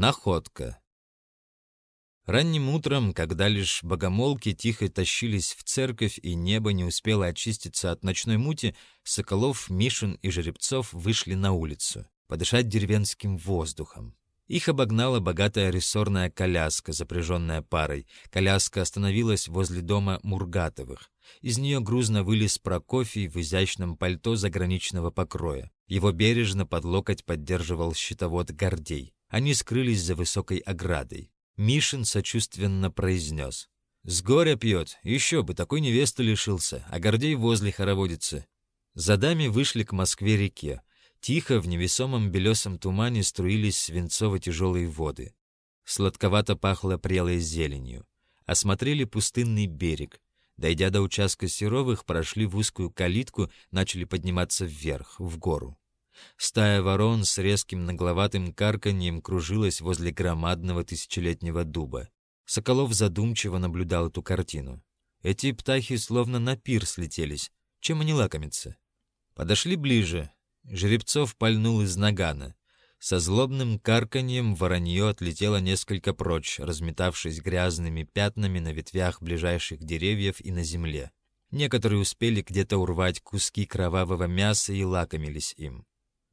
Находка. Ранним утром, когда лишь богомолки тихо тащились в церковь и небо не успело очиститься от ночной мути, Соколов, Мишин и Жеребцов вышли на улицу, подышать деревенским воздухом. Их обогнала богатая рессорная коляска, запряженная парой. Коляска остановилась возле дома Мургатовых. Из нее грузно вылез Прокофий в изящном пальто заграничного покроя. Его бережно под локоть поддерживал щитовод Гордей. Они скрылись за высокой оградой. Мишин сочувственно произнес. «С горя пьет, еще бы, такой невесты лишился, а Гордей возле хороводится». За дами вышли к Москве-реке. Тихо в невесомом белесом тумане струились свинцово-тяжелые воды. Сладковато пахло прелой зеленью. Осмотрели пустынный берег. Дойдя до участка Серовых, прошли в узкую калитку, начали подниматься вверх, в гору. Стая ворон с резким нагловатым карканьем кружилась возле громадного тысячелетнего дуба. Соколов задумчиво наблюдал эту картину. Эти птахи словно на пир слетелись. Чем они лакомятся? Подошли ближе. Жеребцов пальнул из нагана. Со злобным карканьем воронье отлетело несколько прочь, разметавшись грязными пятнами на ветвях ближайших деревьев и на земле. Некоторые успели где-то урвать куски кровавого мяса и лакомились им.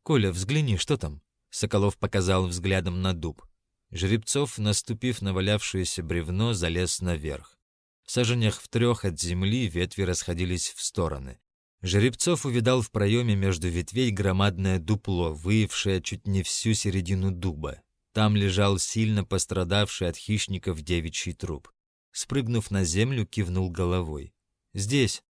«Коля, взгляни, что там?» Соколов показал взглядом на дуб. Жеребцов, наступив на валявшееся бревно, залез наверх. В саженях в трех от земли ветви расходились в стороны. Жеребцов увидал в проеме между ветвей громадное дупло, выявшее чуть не всю середину дуба. Там лежал сильно пострадавший от хищников девичий труп. Спрыгнув на землю, кивнул головой. «Здесь»,